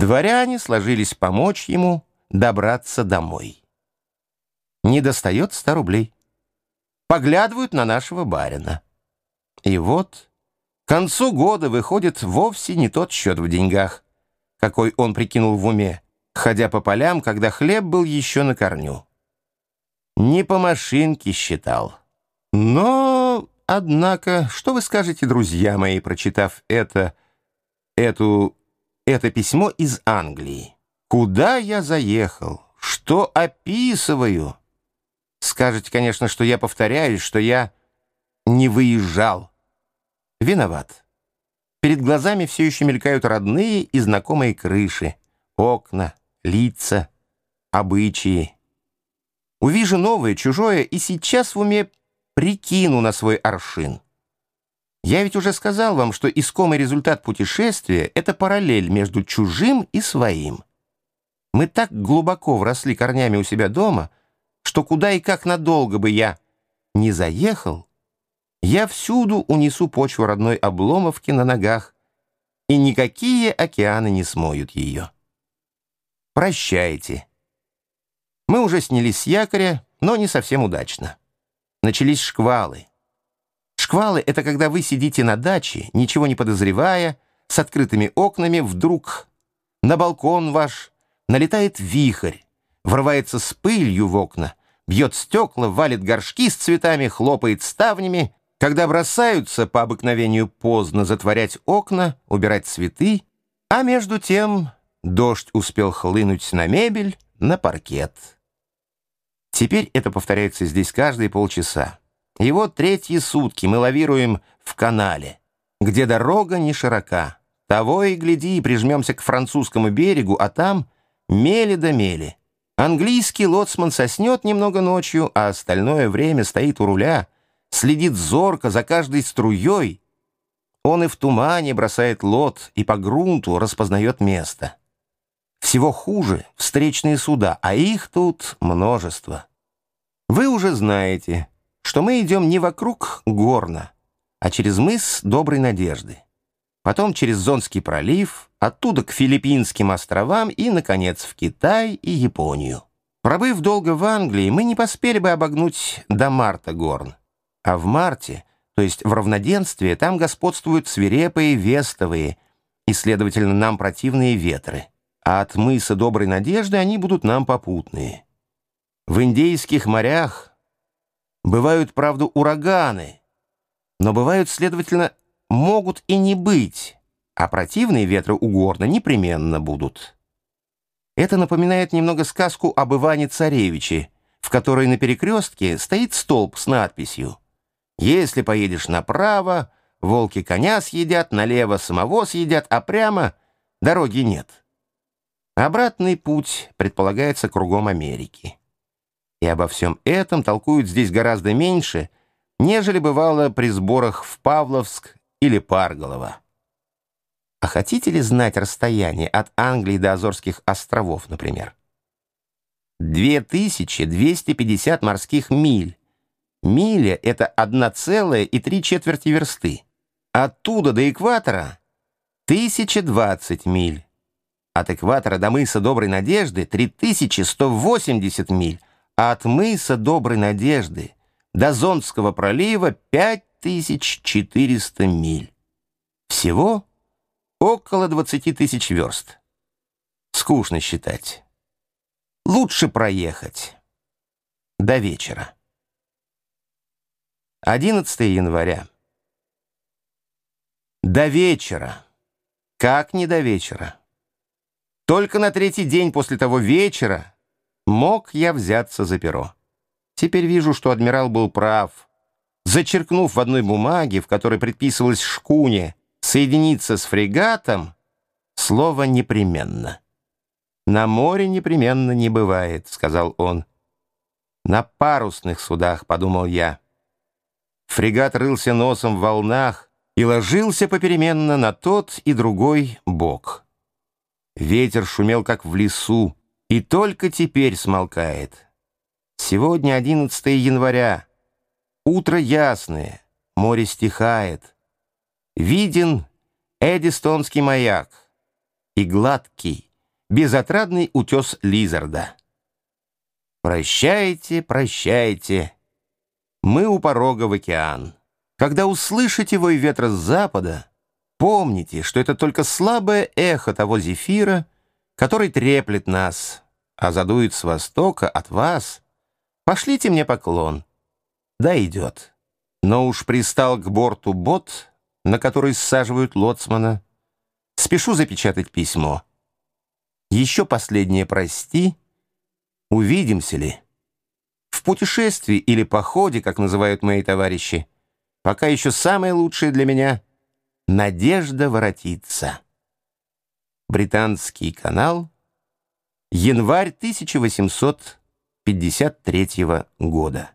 Дворяне сложились помочь ему добраться домой. Не достает ста рублей. Поглядывают на нашего барина. И вот к концу года выходит вовсе не тот счет в деньгах, какой он прикинул в уме, ходя по полям, когда хлеб был еще на корню. Не по машинке считал. Но, однако, что вы скажете, друзья мои, прочитав это, эту, это письмо из Англии? Куда я заехал? Что описываю? Скажете, конечно, что я повторяюсь, что я не выезжал. Виноват. Перед глазами все еще мелькают родные и знакомые крыши, окна, лица, обычаи. Увижу новое, чужое, и сейчас в уме прикину на свой аршин. Я ведь уже сказал вам, что искомый результат путешествия — это параллель между чужим и своим. Мы так глубоко вросли корнями у себя дома, что куда и как надолго бы я не заехал, я всюду унесу почву родной обломовки на ногах, и никакие океаны не смоют ее. Прощайте. Мы уже снялись с якоря, но не совсем удачно. Начались шквалы. Шквалы — это когда вы сидите на даче, ничего не подозревая, с открытыми окнами, вдруг на балкон ваш налетает вихрь, врывается с пылью в окна, бьет стекла, валит горшки с цветами, хлопает ставнями, когда бросаются по обыкновению поздно затворять окна, убирать цветы, а между тем дождь успел хлынуть на мебель, на паркет. Теперь это повторяется здесь каждые полчаса. И вот третьи сутки мы лавируем в канале, где дорога не широка. Того и гляди, прижмемся к французскому берегу, а там мели да мели. Английский лоцман соснет немного ночью, а остальное время стоит у руля, следит зорко за каждой струей. Он и в тумане бросает лот, и по грунту распознает место. Всего хуже встречные суда, а их тут множество. Вы уже знаете, что мы идем не вокруг Горна, а через мыс Доброй Надежды. Потом через Зонский пролив, оттуда к Филиппинским островам и, наконец, в Китай и Японию. Пробыв долго в Англии, мы не поспели бы обогнуть до марта Горн. А в марте, то есть в равноденствии, там господствуют свирепые вестовые и, следовательно, нам противные ветры а от мыса Доброй Надежды они будут нам попутные. В индейских морях бывают, правда, ураганы, но бывают, следовательно, могут и не быть, а противные ветры у горна непременно будут. Это напоминает немного сказку об Иване-Царевиче, в которой на перекрестке стоит столб с надписью «Если поедешь направо, волки коня съедят, налево самого съедят, а прямо дороги нет». Обратный путь предполагается кругом Америки. И обо всем этом толкуют здесь гораздо меньше, нежели бывало при сборах в Павловск или Парголово. А хотите ли знать расстояние от Англии до Азорских островов, например? 2250 морских миль. Миля — это 1,3 четверти версты. Оттуда до экватора — 1020 миль. От экватора до мыса Доброй Надежды 3180 миль, от мыса Доброй Надежды до Зонского пролива 5400 миль. Всего около 20 тысяч верст. Скучно считать. Лучше проехать. До вечера. 11 января. До вечера. Как не до вечера? Только на третий день после того вечера мог я взяться за перо. Теперь вижу, что адмирал был прав. Зачеркнув в одной бумаге, в которой предписывалось шкуне соединиться с фрегатом, слово «непременно». «На море непременно не бывает», — сказал он. «На парусных судах», — подумал я. Фрегат рылся носом в волнах и ложился попеременно на тот и другой бок. Ветер шумел, как в лесу, и только теперь смолкает. Сегодня 11 января. Утро ясное, море стихает. Виден Эдистонский маяк и гладкий, безотрадный утес Лизарда. Прощайте, прощайте. Мы у порога в океан. Когда услышите вой ветра с запада, помните, что это только слабое эхо того зефира, который треплет нас, а задует с востока от вас. Пошлите мне поклон. Да идет. Но уж пристал к борту бот, на который саживают лоцмана. Спешу запечатать письмо. Еще последнее «прости». Увидимся ли? В путешествии или походе, как называют мои товарищи, пока еще самое лучшее для меня — надежда воротиться. Британский канал, январь 1853 года.